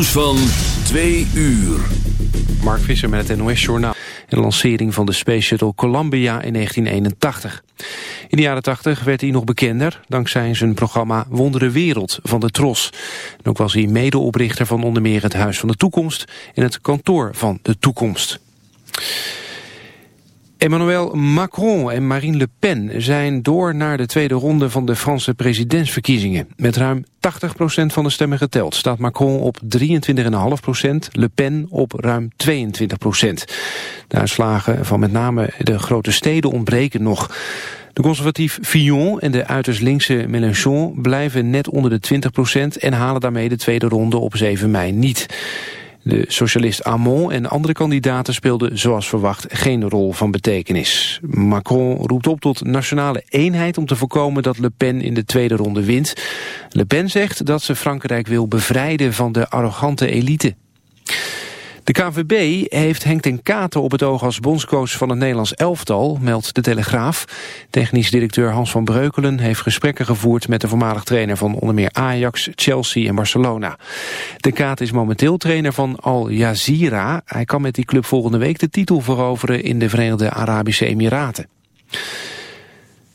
Nieuws van 2 uur. Mark Visser met het NOS Journaal. De lancering van de Space Shuttle Columbia in 1981. In de jaren 80 werd hij nog bekender... dankzij zijn programma Wondere Wereld van de Tros. En ook was hij medeoprichter van onder meer het Huis van de Toekomst... en het Kantoor van de Toekomst. Emmanuel Macron en Marine Le Pen zijn door naar de tweede ronde van de Franse presidentsverkiezingen. Met ruim 80% van de stemmen geteld staat Macron op 23,5%, Le Pen op ruim 22%. De uitslagen van met name de grote steden ontbreken nog. De conservatief Fillon en de uiterst linkse Mélenchon blijven net onder de 20% en halen daarmee de tweede ronde op 7 mei niet. De socialist Amon en andere kandidaten speelden zoals verwacht geen rol van betekenis. Macron roept op tot nationale eenheid om te voorkomen dat Le Pen in de tweede ronde wint. Le Pen zegt dat ze Frankrijk wil bevrijden van de arrogante elite. De KVB heeft Henk ten Katen op het oog als bondscoach van het Nederlands elftal, meldt de Telegraaf. Technisch directeur Hans van Breukelen heeft gesprekken gevoerd met de voormalig trainer van onder meer Ajax, Chelsea en Barcelona. Ten Katen is momenteel trainer van Al Jazeera. Hij kan met die club volgende week de titel veroveren in de Verenigde Arabische Emiraten.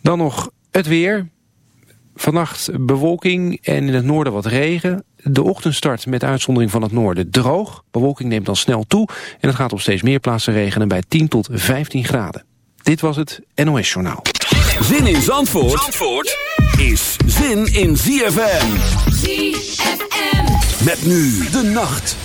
Dan nog het weer. Vannacht bewolking en in het noorden wat regen. De ochtendstart met uitzondering van het noorden droog. Bewolking neemt dan snel toe en het gaat op steeds meer plaatsen regenen bij 10 tot 15 graden. Dit was het NOS Journaal. Zin in Zandvoort, Zandvoort is zin in ZFM. ZFM. Met nu de nacht.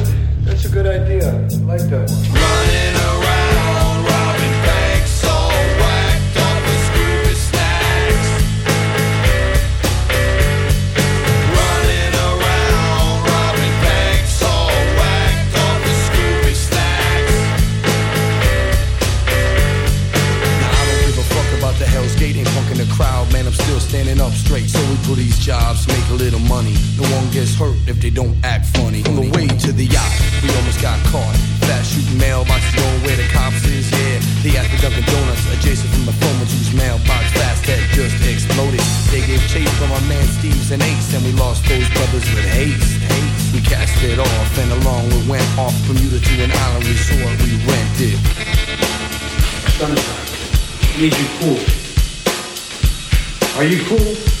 like that. off Bermuda to an island resort we rented. Sunshine, need you cool. Are you cool?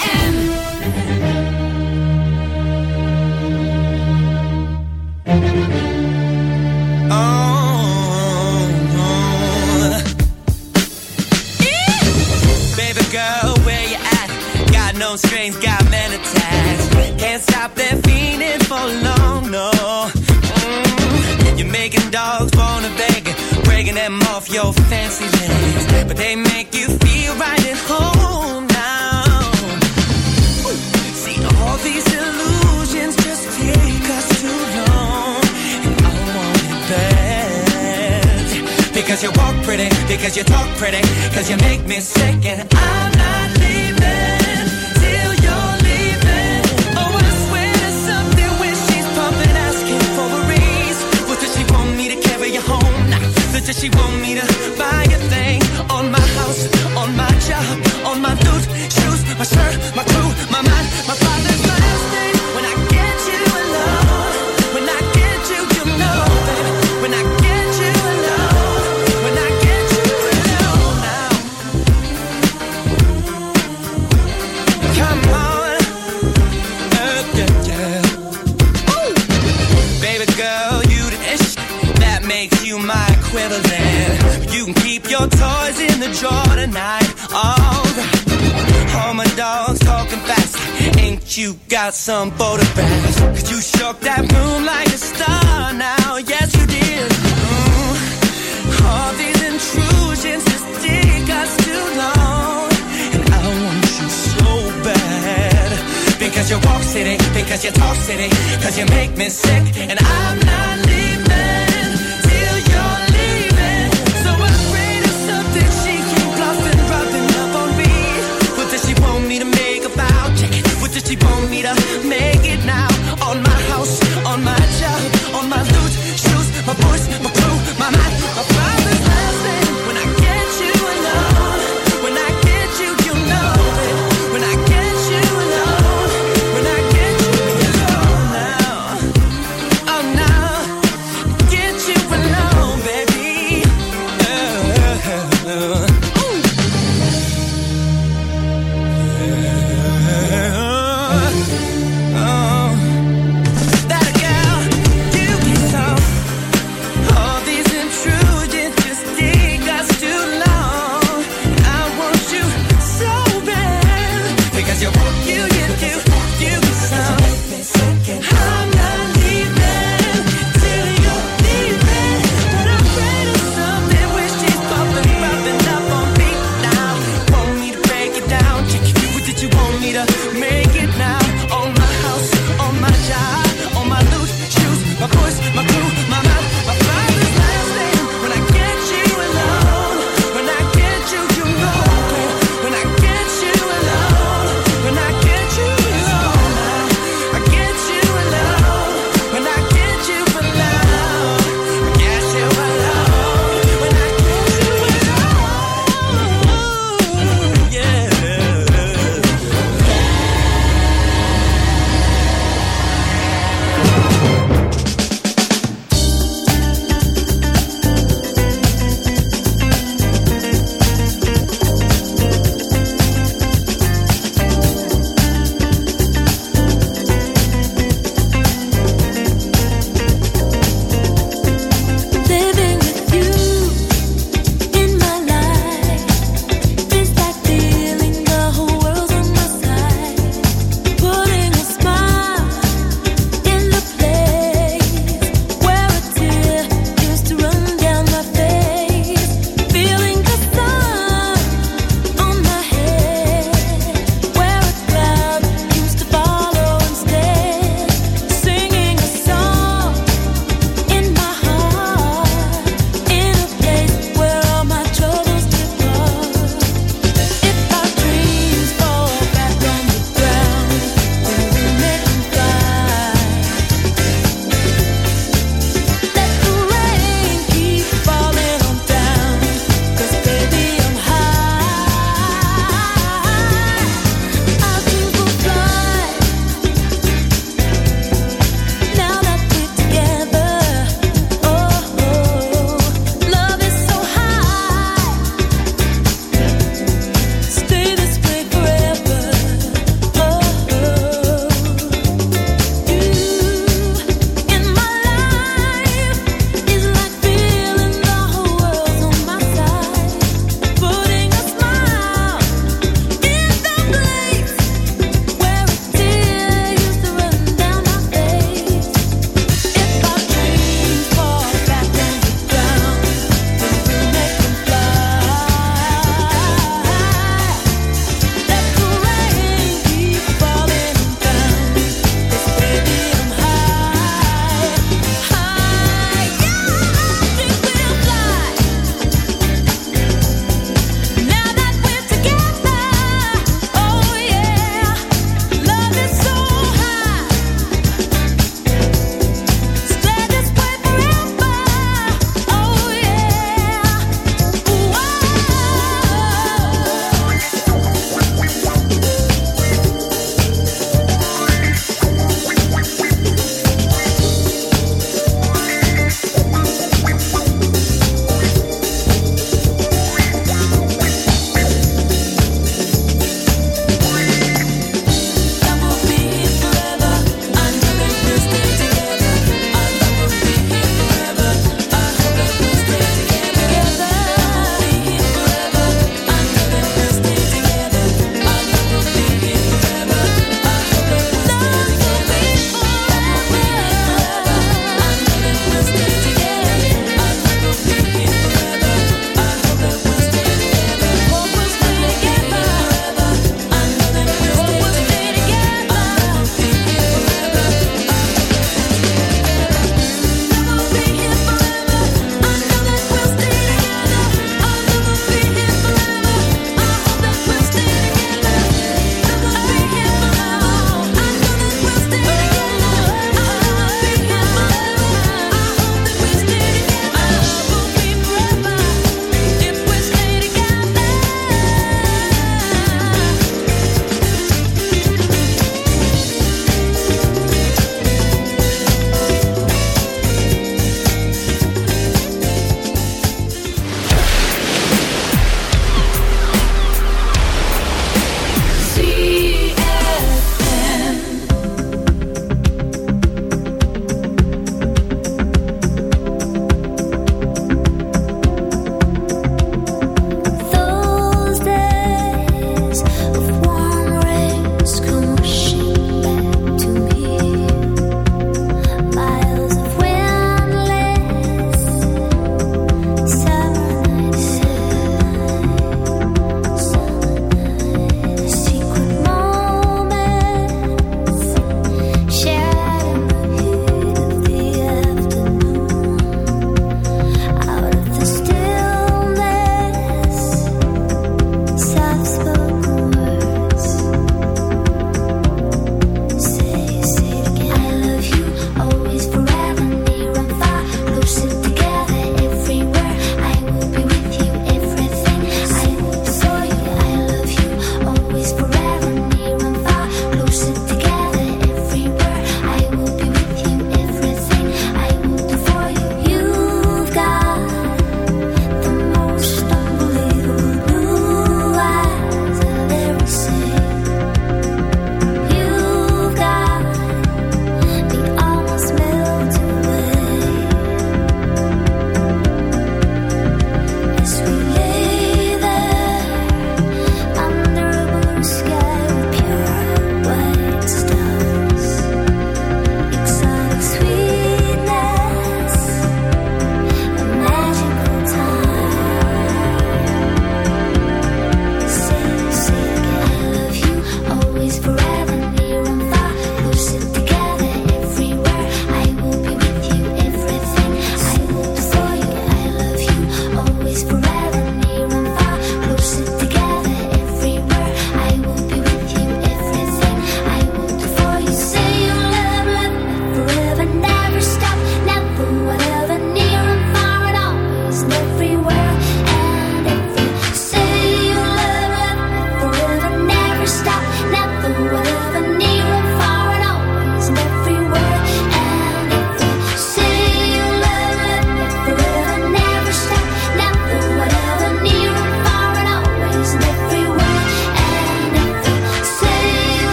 Pretty, because you make me sick, and some photographs?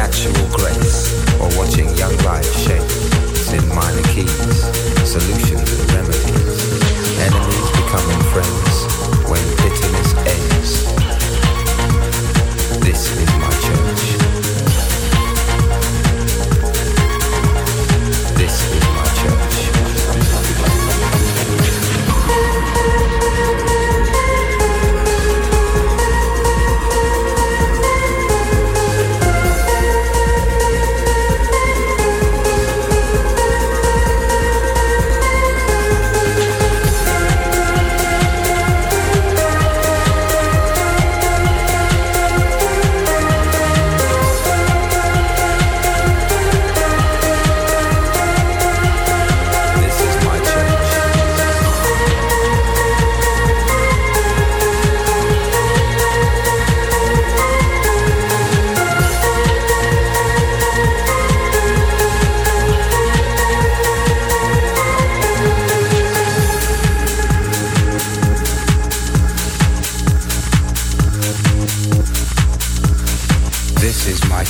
natural grace, or watching young lives shape in minor keys, solutions and remedies.